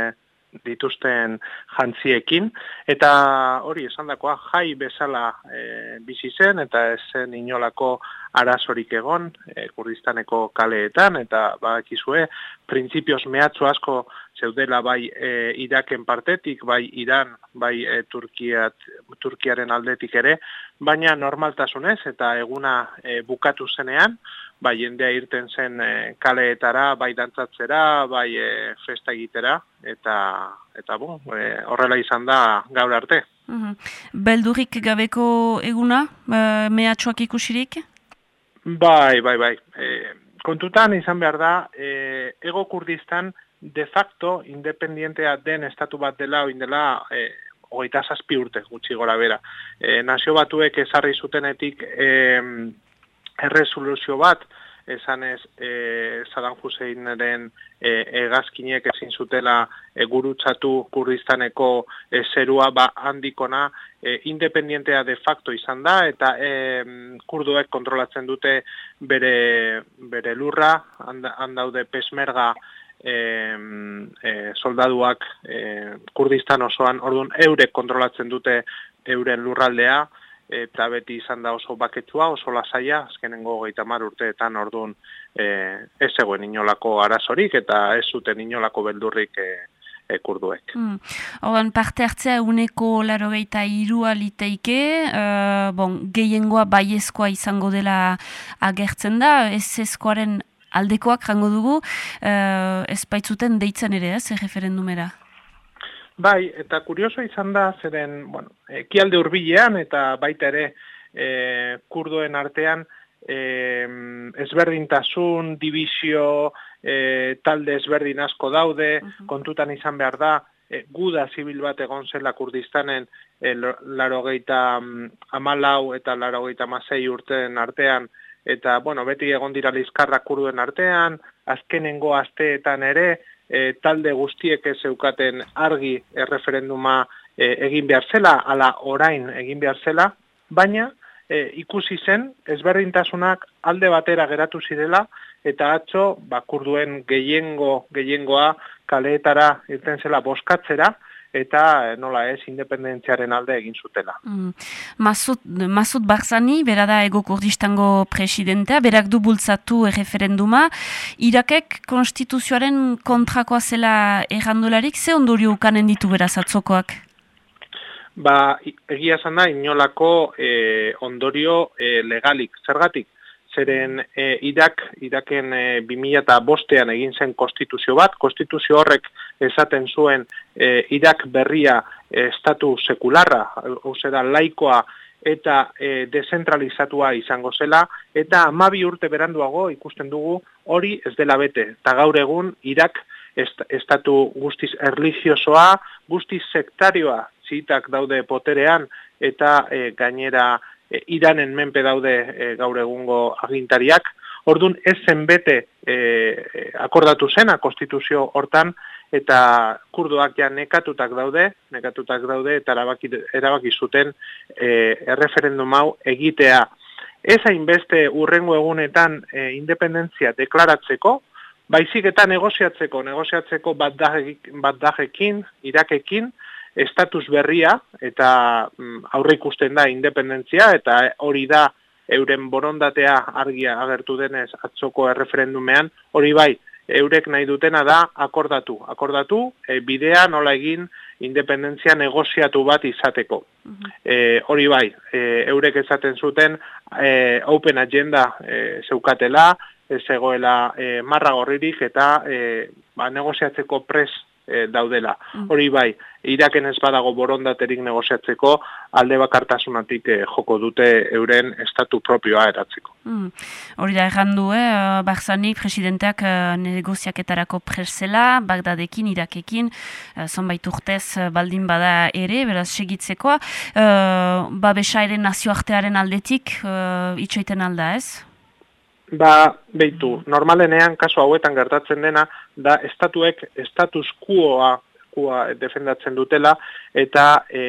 dituzten jantziekin. Eta hori esandakoa jai bezala e, bizi zen eta ez zen inolako arazorik egon e, Kurdistaneko kaleetan eta badakizue printzipioz mehatzu asko zeudela bai e, Iraken partetik bai Iran bai e, Turkiat, Turkiaren aldetik ere baina normaltasunez eta eguna e, bukatu zenean bai jendea irten zen e, kaleetara, bai dantzatzera, bai e, festa egitera, eta, eta bon, e, horrela izan da gaur arte. Uhum. Beldurik gabeko eguna, e, mehatxoak ikusirik? Bai, bai, bai. E, kontutan izan behar da, e, ego kurdistan de facto independientea den estatu bat dela, oin dela, e, ogeita zazpi urte gutxi gora bera. E, nazio batuek ezarri zutenetik, e, erresoluzio bat, esan ez e, Saddam Husseinaren e, egazkinek ezin zutela e, gurutzatu kurdistaneko e, zerua ba handikona e, independientea de facto izan da eta e, kurduek kontrolatzen dute bere, bere lurra handaude pesmerga e, e, soldaduak e, kurdistan osoan orduan eurek kontrolatzen dute euren lurraldea eta beti izan da oso baketsua, oso lasaia, azkenengo geita mar urteetan orduan e, ez zegoen inolako arazorik eta ez zuten inolako beldurrik e, e, kurduek. Hmm. Oan parte hartzea uneko laro geita irua liteike, uh, bon, gehiengoa baiezkoa izango dela agertzen da, ez ezkoaren aldekoak jango dugu, uh, ez baitzuten deitzen ere ez, referendumera? Bai, eta kurioso izan da, zeren, bueno, ekialde hurbilean eta baita ere e, kurdoen artean e, ezberdintasun, divisio, e, talde ezberdin asko daude, kontutan izan behar da, e, guda zibil bat egon zela kurdistanen e, laro geita amalau eta laro geita masei urten artean, eta, bueno, beti egon dira lizkarra kurduen artean, azkenengo asteetan ere, e, talde guztiek ez zeukaten argi erreferenduma e, egin behar zela, ala orain egin behar zela, baina e, ikusi zen ezberdintasunak alde batera geratu zirela, eta atzo bakurduen gehiengo gehiengoa kaleetara irten zela boskatzera, eta nola ez independentziaren alde egin zutela. Mm. Masut, Masut Barzani, bera da ego kurdistango presidentea, berak du bultzatu referenduma, Irakek konstituzioaren kontrakoa zela errandolarik, ze ondorio ukanen ditu beraz atzokoak? Ba, egia esan da, inolako e, ondorio e, legalik, zergatik? Zeren e, Irak, Iraken e, 2005ean egin zen konstituzio bat, konstituzio horrek esaten zuen e, Irak berria e, estatu sekularra, da laikoa eta e, dezentralizatua izango zela, eta amabi urte beranduago ikusten dugu hori ez dela bete. Eta gaur egun Irak est, estatu guztiz erlijiosoa, guztiz sektarioa zitak daude poterean, eta e, gainera e, iranen menpe daude e, gaur egungo agintariak. Ordun ez zen bete e, akordatu zena konstituzio hortan, eta kurdoak ja nekatutak daude, nekatutak daude, eta erabaki, erabaki zuten e, erreferendum hau egitea. Ez hainbeste urrengo egunetan e, independentzia deklaratzeko, baizik eta negoziatzeko, negoziatzeko bat irakekin, estatus berria, eta mm, aurre ikusten da independentzia, eta hori da euren borondatea argia agertu denez atzoko erreferendumean, hori bai, eurek nahi dutena da akordatu. Akordatu, e, bidea nola egin independentzia negoziatu bat izateko. E, hori bai, e, eurek esaten zuten e, open agenda e, zeukatela, ez egoela e, marra gorririk eta e, ba, negoziatzeko pres e, daudela. Mm. Hori bai, iraken ez badago borondaterik negoziatzeko alde bakartasunatik e, joko dute euren estatu propioa eratzeko. Mm. Hori da errandu, eh? Barzani presidenteak uh, negoziaketarako presela, Bagdadekin, Irakekin, uh, zonbait urtez baldin bada ere, beraz segitzekoa, uh, babesa ere nazioartearen aldetik uh, itxoiten alda ez? Ba, behitu, normalenean kasu hauetan gertatzen dena, da estatuek estatus quoa kua defendatzen dutela, eta e,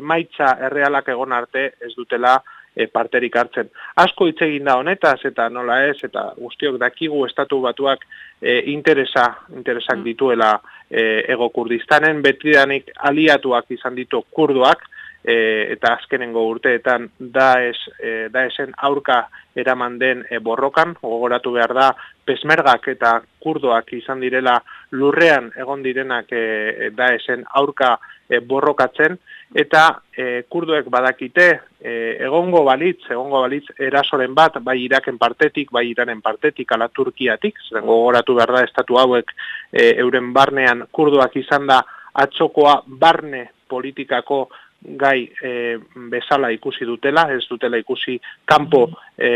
emaitza errealak egon arte ez dutela e, parterik hartzen. Asko hitz egin da honetaz, eta nola ez, eta guztiok dakigu estatu batuak e, interesa, interesak mm. dituela e, ego kurdistanen, betidanik aliatuak izan ditu kurduak, e, eta azkenengo urteetan da ez e, da esen aurka eraman den e, borrokan. Gogoratu behar da pesmergak eta kurdoak izan direla lurrean egon direnak e, da esen aurka e, borrokatzen. Eta e, kurdoek badakite e, egongo balitz egongo balitz erasoren bat bai iraken partetik bai iranen partetik ala turkiatik. Zen gogoratu behar da estatu hauek e, euren barnean kurdoak izan da atxokoa barne politikako gai e, bezala ikusi dutela, ez dutela ikusi kanpo e,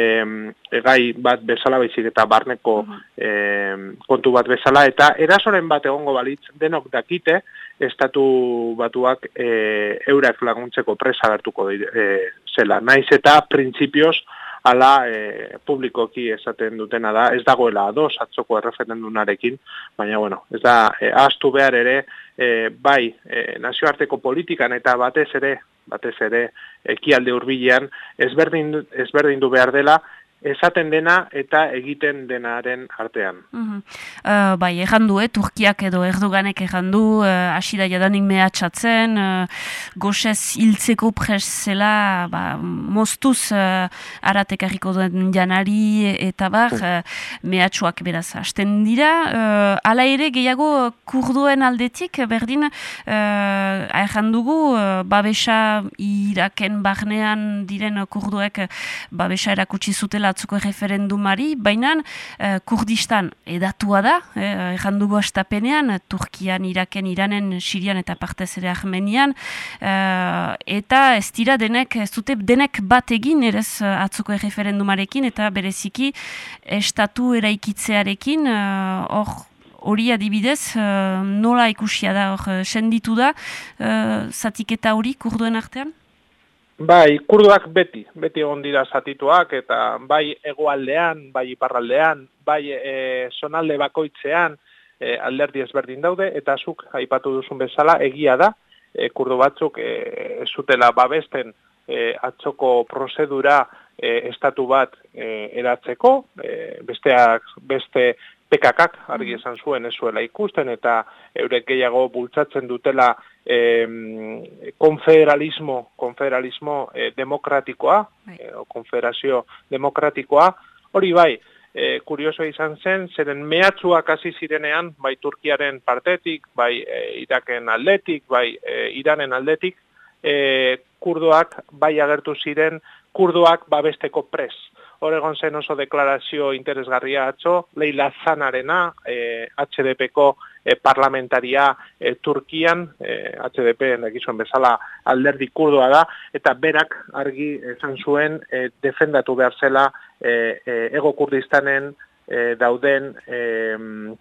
gai bat bezala baizik eta barneko e, kontu bat bezala, eta erasoren bat egongo balitz denok dakite, estatu batuak e, eurak laguntzeko presa hartuko e, zela. Naiz eta printzipioz ala e, publikoki esaten dutena da, ez dagoela ados atzoko erreferendunarekin, baina bueno, ez da, e, astu behar ere, e, bai, e, nazioarteko politikan eta batez ere, batez ere, ekialde hurbilean ezberdin, ezberdin du behar dela, esaten dena eta egiten denaren artean. Uh bai, errandu, eh, Turkiak edo Erdoganek errandu, uh, asira jadanik mehatxatzen, uh, goxez hiltzeko presela, ba, moztuz uh, aratekarriko duen janari eta bar, uh, mehatxuak beraz hasten dira. Uh, ala ere, gehiago kurduen aldetik, berdin, uh, errandugu, uh, babesa iraken barnean diren kurduek babesa erakutsi zutela atzuko referendumari, baina uh, Kurdistan edatua da, eh, dugu astapenean, Turkian, Iraken, Iranen, Sirian eta partez ere Armenian, uh, eta ez dira denek, ez dute denek bat egin erez uh, atzuko referendumarekin, eta bereziki estatu eraikitzearekin, hor, uh, hori adibidez, nola ikusia da, hor, senditu da, zatiketa hori kurduen artean? Bai, kurduak beti, beti egon dira zatituak, eta bai egoaldean, bai iparraldean, bai e, sonalde bakoitzean e, alderdi ezberdin daude, eta zuk aipatu duzun bezala, egia da, e, kurdu batzuk e, zutela babesten e, atzoko prozedura e, estatu bat e, eratzeko, e, besteak, beste pekakak argi mm. esan zuen ez zuela ikusten, eta eurek gehiago bultzatzen dutela e, konfederalismo, konfederalismo e, demokratikoa, e, o konfederazio demokratikoa, hori bai, e, kurioso izan zen, zeren mehatxuak hasi zirenean, bai Turkiaren partetik, bai e, Iraken aldetik, bai e, Iranen aldetik, e, kurdoak bai agertu ziren, kurdoak babesteko pres. Oregon zen oso deklarazio interesgarria atzo, Leila Zanarena, e, HDP-ko e, parlamentaria e, Turkian, e, HDP nekizuen bezala alderdi kurdoa da, eta berak argi esan zuen e, defendatu behar zela e, e, ego kurdistanen e, dauden e,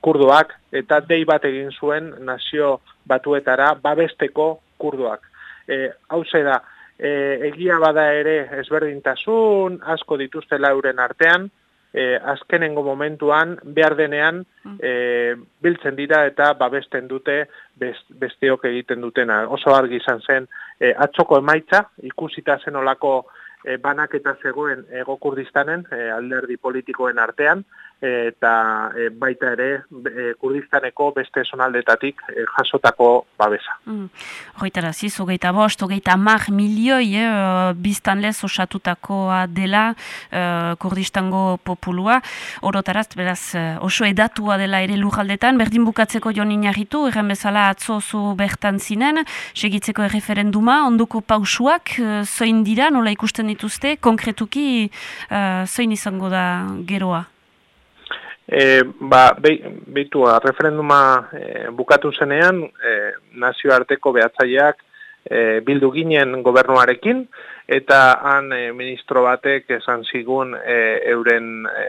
kurdoak, eta dei bat egin zuen nazio batuetara babesteko kurdoak. E, hau da, e, egia bada ere ezberdintasun, asko dituzte lauren artean, e, azkenengo momentuan, behar denean, e, biltzen dira eta babesten dute best, besteok egiten dutena. Oso argi izan zen, e, atzoko emaitza, ikusita zen olako e, banak eta zegoen ego kurdistanen, e, alderdi politikoen artean, eta e, baita ere e, kurdistaneko beste sonaldetatik e, jasotako babesa. Mm. Hoitara, ziz, hogeita bost, hogeita mar milioi eh, biztan osatutakoa dela eh, kurdistango populua. Orotaraz, beraz, oso edatua dela ere lujaldetan, berdin bukatzeko jo inarritu, erren bezala atzozu bertan zinen, segitzeko referenduma, onduko pausuak, zoin dira, nola ikusten dituzte, konkretuki, uh, zoin izango da geroa? E, ba, behitu, referenduma e, bukatu zenean, e, nazioarteko behatzaileak e, bildu ginen gobernuarekin, eta han e, ministro batek esan zigun e, euren e,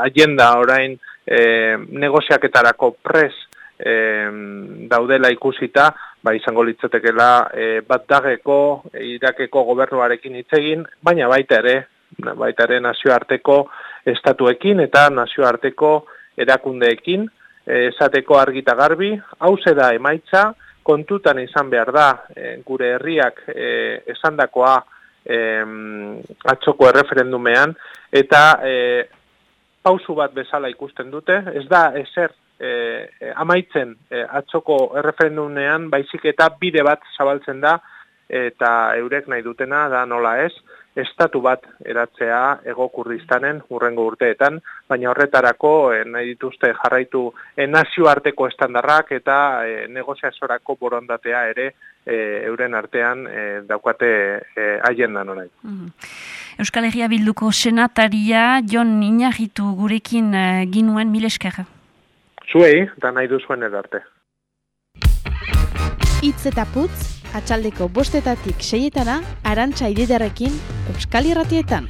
agenda orain e, negoziaketarako pres e, daudela ikusita, ba, izango litzatekela e, bat dageko, irakeko gobernuarekin hitz baina baita ere, baita ere nazioarteko estatuekin eta nazioarteko erakundeekin eh, esateko argita garbi, hau da emaitza, kontutan izan behar da e, gure herriak e, esandakoa e, atxoko erreferendumean eta e, pausu bat bezala ikusten dute, ez da ezer e, amaitzen e, atxoko erreferendumean baizik eta bide bat zabaltzen da eta eurek nahi dutena da nola ez, estatu bat eratzea ego kurdistanen urrengo urteetan, baina horretarako eh, nahi dituzte jarraitu eh, nazioarteko estandarrak eta eh, negoziazorako borondatea ere eh, euren artean eh, daukate eh, agendan horai. Mm Euskal Herria Bilduko senataria Jon Inagitu gurekin ginuen mileskerra. Zuei, da nahi duzuen edarte. Itz eta putz, atxaldeko bostetatik seietana, arantxa ididarekin, Euskal Irratietan.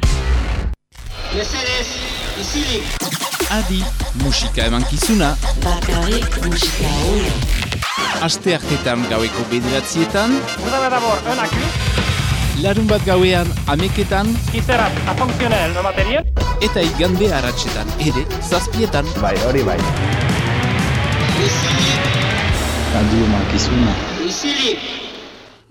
Mesedez, izilik! Adi, musika eman kizuna. Bakarrik musika hori. Aste hartetan gaueko bederatzietan. Avez d'abord un accu. Larun bat gauean ameketan. Qui sera a fonctionnel le matériel. Eta igande haratsetan ere, zazpietan. Bai, hori bai. Izilik! Adi eman kizuna. Izilik!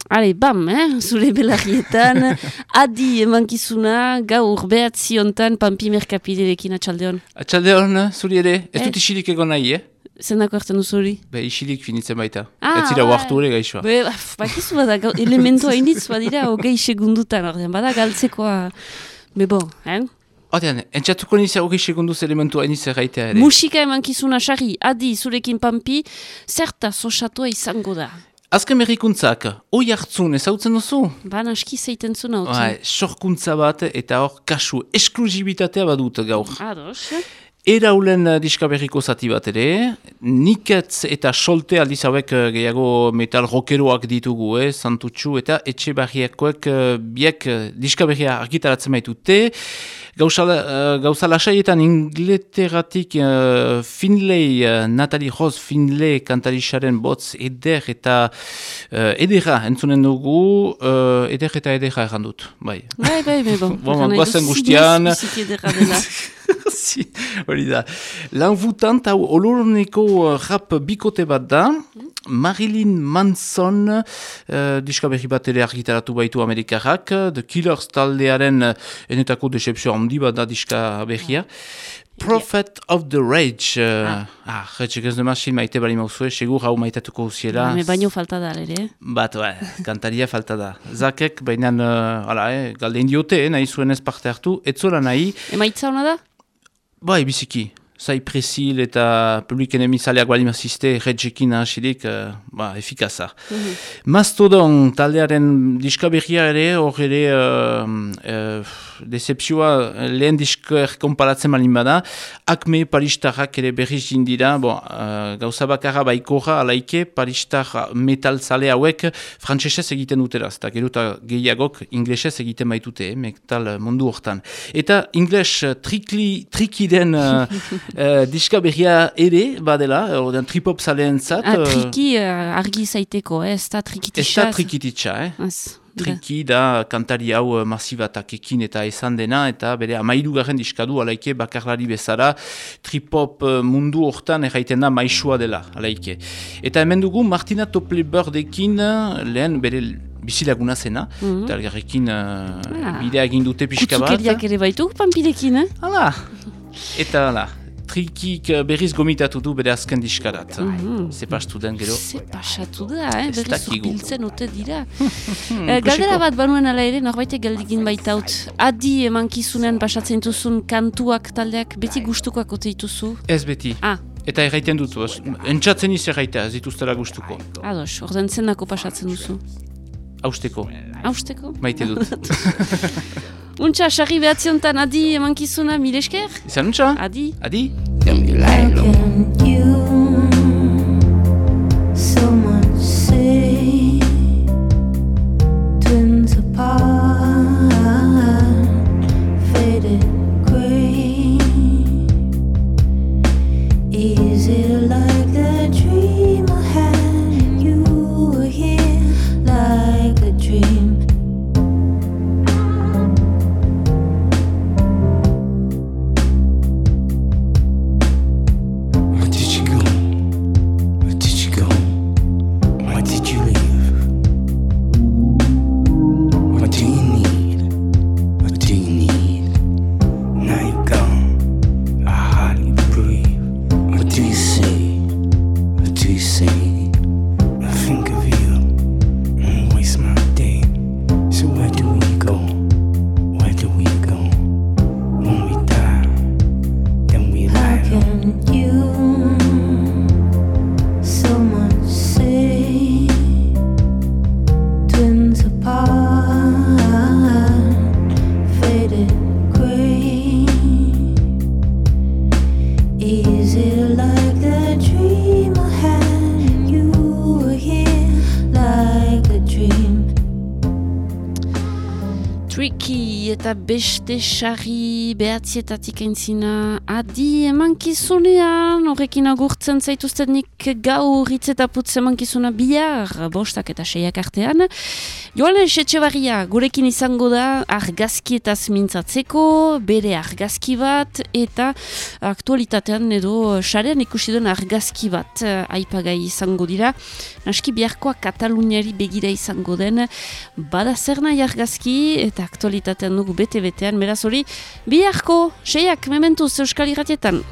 Ale, bam, eh? zure belarrietan, adi emankizuna, gaur behatzi ontan, pampi merkapiderekin atxaldeon. Atxaldeon, zuri ere, ez eh? dut isilik egon nahi, eh? Zendako hartzen du zuri? Be, isilik finitzen baita. Ah, ez zira huartu ere gaixoa. Be, bakizu bada, elementoa inditz badira, hogei segundutan, ordean, bada galtzekoa, be bo, eh? Otean, entzatuko nizia hogei segunduz elementua iniz erraitea ere. Musika emankizuna, xarri, adi, zurekin pampi, zerta sosatua izango da. Azken berrikuntzak, oi hartzun ezautzen duzu? Ba, naski zeiten zuen hau. Bai, sorkuntza bat eta hor kasu esklusibitatea badut gaur. Ados. Eraulen diska berriko zati bat ere, niketz eta solte aldiz hauek uh, gehiago metal rockeroak ditugu, eh, santutxu eta etxe barriakoek uh, biek uh, diska berria argitaratzen baitute. Gauza, uh, gauza lasaietan ingleteratik uh, Finlay, uh, Natalie Rose Finlay kantarixaren botz eder eta uh, edera entzunen dugu, uh, eder eta edera erran dut. Bai, bai, bai, bai, bon. bon, guazen guztian. Hori da. Lan vutant hau olorneko rap bikote bat da, Marilyn Manson uh, diska berri bat ere argitaratu baitu Amerikarrak, The Killers taldearen uh, enetako decepzio handi bat da diska berria. Prophet of the Rage. Uh, ah, jetxek ez dema maite bali mauzue, segur hau maitatuko usiela. Me baino falta da, ere. Bat, ba, kantaria falta da. Zakek, baina, uh, ala, eh, galdein diote, eh, nahi zuen ez parte hartu, etzola nahi. Emaitza hona da? Bai, biziki. Zai presil eta publiken emizaleak bali mazizte, redzekin ahasidik, uh, ba, efikaza. Mm -hmm. Mastodon taldearen diskaberria ere, hor ere, uh, uh, decepzioa lehen disker konparatzen malin bada, akme paristarrak ere berriz jindira, bon, uh, gauza bakarra baikorra, alaike, paristar metal zale hauek frantsesez egiten duteraz, eta geruta gehiagok inglesez egiten baitute, eh, metal mundu hortan. Eta ingles trikli, trikiden uh, uh, diska berria ere, badela, ordean tripop zaleen zat. Ah, triki uh, argi zaiteko, eh? ez da trikititsa. Ez da trikititsa, eh? Triki da kantari hau masibatak ekin eta esan dena, eta bere amairu garen diskadu, alaike bakarlari bezala, tripop mundu hortan erraiten da maisua dela, alaike. Eta hemen dugu Martina Topleberdekin lehen bere bizilaguna zena, mm -hmm. eta elgarrekin uh, ah. bidea egin dute pixka bat. Kutzukeriak ere baitu, panpirekin, eh? Hala, eta hala trikik berriz gomitatu du bere azken diskarat. Mm -hmm. Zepastu den gero. Zepasatu da, eh? berriz zupiltzen ote dira. e, galdera bat banuen ala ere, norbaitek galdigin baitaut. Adi emankizunen pasatzen duzun kantuak taldeak beti gustukoak ote dituzu? Ez beti. Ah. Eta erraiten dut, entzatzen iz erraitea, ez dituztera gustuko. Ados, orden zenako pasatzen duzu? Austeko. Austeko? Maite dut. Untxa, sarri behatziontan adi emankizuna mile esker? Izan untxa? Adi. Adi. So much say Twins apart beste sarri behatzietatik aintzina adi emankizunean horrekin agurtzen zaituztenik gaur hitz eta putz emankizuna bihar bostak eta seiak artean. Joanes Etxebarria gurekin izango da argazkietaz mintzatzeko bere argazki bat eta aktualitatean edo sarean ikusi duen argazki bat eh, aipagai izango dira. Naski biharkoa Kataluniari begira izango den bada zer nahi argazki eta aktualitatean dugu bete-betean, beraz hori, biharko, seiak, mementuz, Euskal Iratietan.